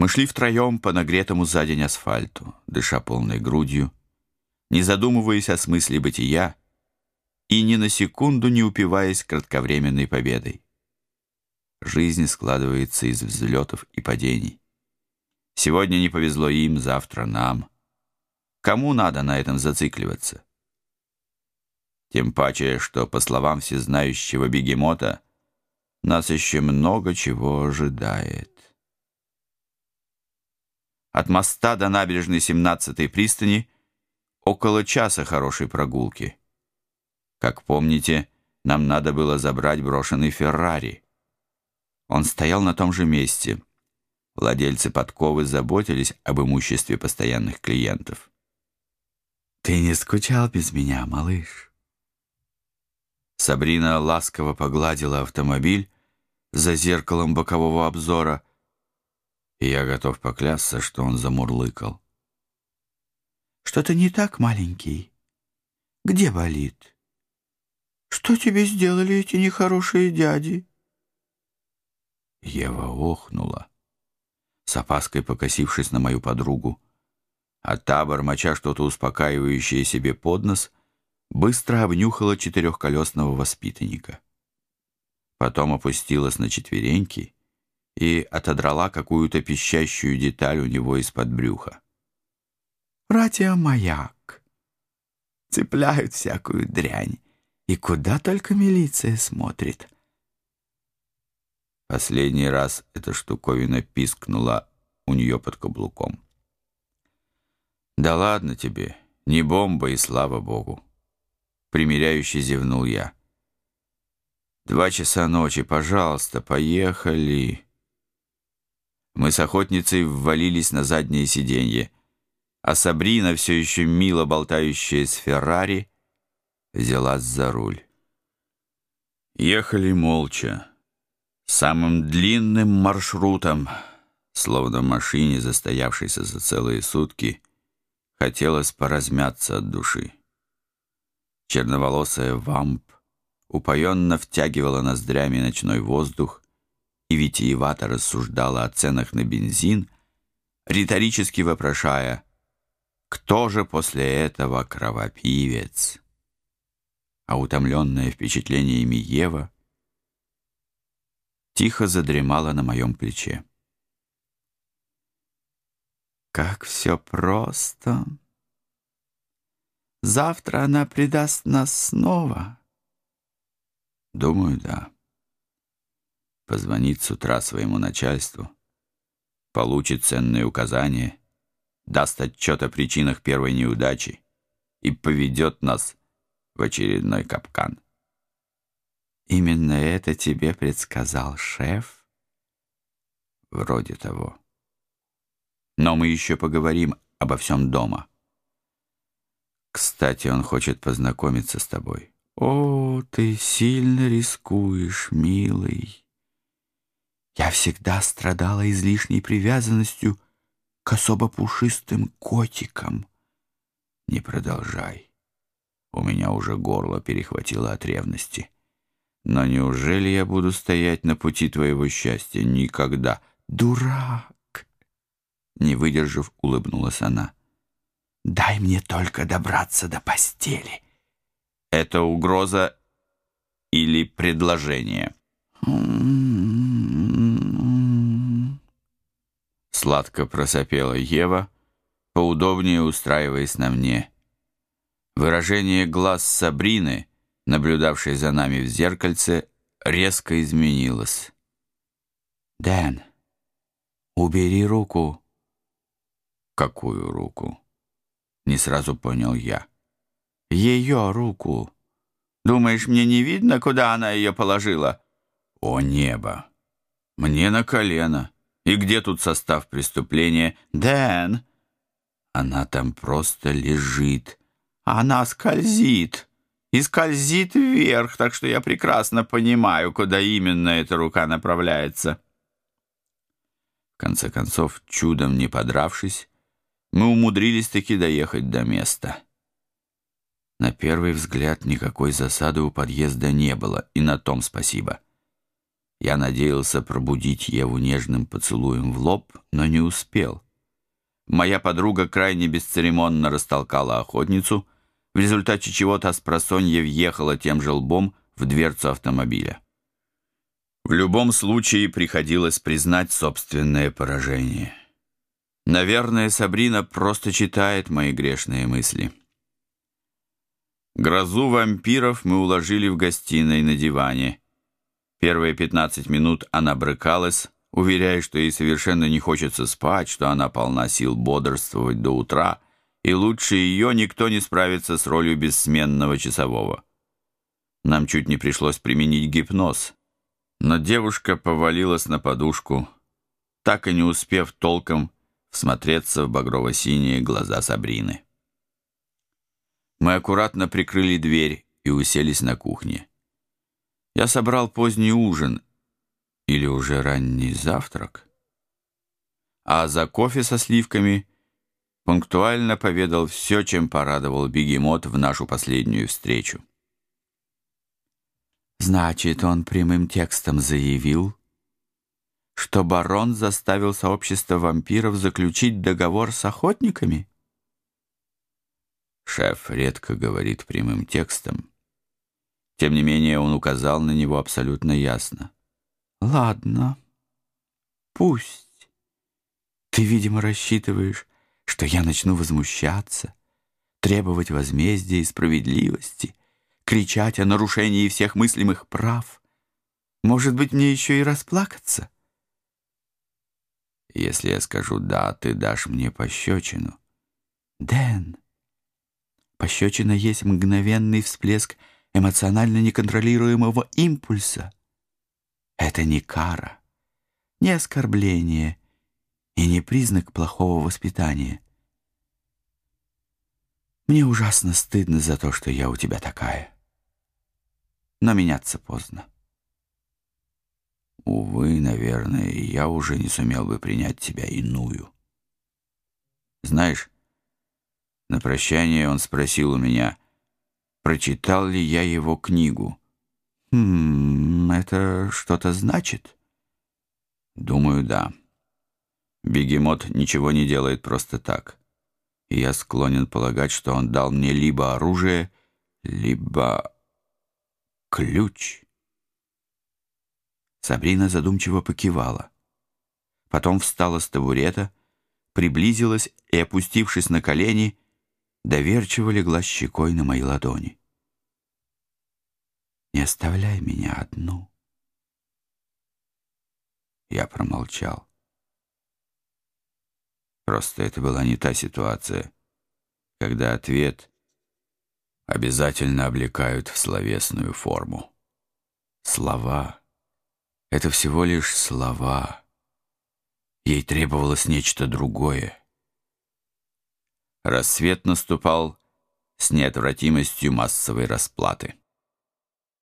Мы шли втроем по нагретому за день асфальту, дыша полной грудью, не задумываясь о смысле бытия и ни на секунду не упиваясь кратковременной победой. Жизнь складывается из взлетов и падений. Сегодня не повезло им, завтра нам. Кому надо на этом зацикливаться? Тем паче, что, по словам всезнающего бегемота, нас еще много чего ожидает. От моста до набережной 17-й пристани около часа хорошей прогулки. Как помните, нам надо было забрать брошенный Феррари. Он стоял на том же месте. Владельцы подковы заботились об имуществе постоянных клиентов. «Ты не скучал без меня, малыш?» Сабрина ласково погладила автомобиль за зеркалом бокового обзора — и я готов поклясться, что он замурлыкал. «Что-то не так, маленький? Где болит? Что тебе сделали эти нехорошие дяди?» Ева охнула, с опаской покосившись на мою подругу, а та, бормоча что-то успокаивающее себе под нос, быстро обнюхала четырехколесного воспитанника. Потом опустилась на четвереньки и отодрала какую-то пищащую деталь у него из-под брюха. «Радиомаяк. Цепляют всякую дрянь. И куда только милиция смотрит». Последний раз эта штуковина пискнула у нее под каблуком. «Да ладно тебе, не бомба и слава богу!» Примеряющий зевнул я. «Два часа ночи, пожалуйста, поехали!» Мы с охотницей ввалились на заднее сиденье, а Сабрина, все еще мило болтающая с Феррари, взялась за руль. Ехали молча, самым длинным маршрутом, словно машине, застоявшейся за целые сутки, хотелось поразмяться от души. Черноволосая вамп упоенно втягивала ноздрями ночной воздух, и витиевато рассуждала о ценах на бензин, риторически вопрошая, кто же после этого кровопивец? А утомленная впечатлениями Ева тихо задремала на моем плече. Как все просто. Завтра она предаст нас снова. Думаю, да позвонит с утра своему начальству, получит ценные указания, даст отчет о причинах первой неудачи и поведет нас в очередной капкан. Именно это тебе предсказал шеф? Вроде того. Но мы еще поговорим обо всем дома. Кстати, он хочет познакомиться с тобой. О, ты сильно рискуешь, милый. Я всегда страдала излишней привязанностью к особо пушистым котикам. Не продолжай. У меня уже горло перехватило от ревности. Но неужели я буду стоять на пути твоего счастья? Никогда. Дурак! Не выдержав, улыбнулась она. Дай мне только добраться до постели. Это угроза или предложение? Сладко просопела Ева, поудобнее устраиваясь на мне. Выражение глаз Сабрины, наблюдавшей за нами в зеркальце, резко изменилось. «Дэн, убери руку». «Какую руку?» Не сразу понял я. «Ее руку. Думаешь, мне не видно, куда она ее положила?» «О небо! Мне на колено!» И где тут состав преступления? Дэн! Она там просто лежит. Она скользит. И скользит вверх, так что я прекрасно понимаю, куда именно эта рука направляется. В конце концов, чудом не подравшись, мы умудрились таки доехать до места. На первый взгляд никакой засады у подъезда не было, и на том спасибо. Я надеялся пробудить Еву нежным поцелуем в лоб, но не успел. Моя подруга крайне бесцеремонно растолкала охотницу, в результате чего та с просонья въехала тем же лбом в дверцу автомобиля. В любом случае приходилось признать собственное поражение. Наверное, Сабрина просто читает мои грешные мысли. Грозу вампиров мы уложили в гостиной на диване. Первые 15 минут она брыкалась, уверяя, что ей совершенно не хочется спать, что она полна сил бодрствовать до утра, и лучше ее никто не справится с ролью бессменного часового. Нам чуть не пришлось применить гипноз, но девушка повалилась на подушку, так и не успев толком всмотреться в багрово-синие глаза Сабрины. Мы аккуратно прикрыли дверь и уселись на кухне. Я собрал поздний ужин или уже ранний завтрак, а за кофе со сливками пунктуально поведал все, чем порадовал бегемот в нашу последнюю встречу. Значит, он прямым текстом заявил, что барон заставил сообщество вампиров заключить договор с охотниками? Шеф редко говорит прямым текстом. Тем не менее, он указал на него абсолютно ясно. «Ладно, пусть. Ты, видимо, рассчитываешь, что я начну возмущаться, требовать возмездия и справедливости, кричать о нарушении всех мыслимых прав. Может быть, мне еще и расплакаться? Если я скажу «да», ты дашь мне пощечину. Дэн, пощечина есть мгновенный всплеск эмоционально неконтролируемого импульса. Это не кара, не оскорбление и не признак плохого воспитания. Мне ужасно стыдно за то, что я у тебя такая но меняться поздно. Увы, наверное, я уже не сумел бы принять тебя иную. Знаешь, на прощание он спросил у меня, прочитал ли я его книгу. «Хм, это что-то значит?» «Думаю, да. Бегемот ничего не делает просто так. И я склонен полагать, что он дал мне либо оружие, либо ключ. Сабрина задумчиво покивала. Потом встала с табурета, приблизилась и, опустившись на колени, доверчиво легла щекой на мои ладони. «Не оставляй меня одну». Я промолчал. Просто это была не та ситуация, когда ответ обязательно облекают в словесную форму. Слова — это всего лишь слова. Ей требовалось нечто другое. Рассвет наступал с неотвратимостью массовой расплаты.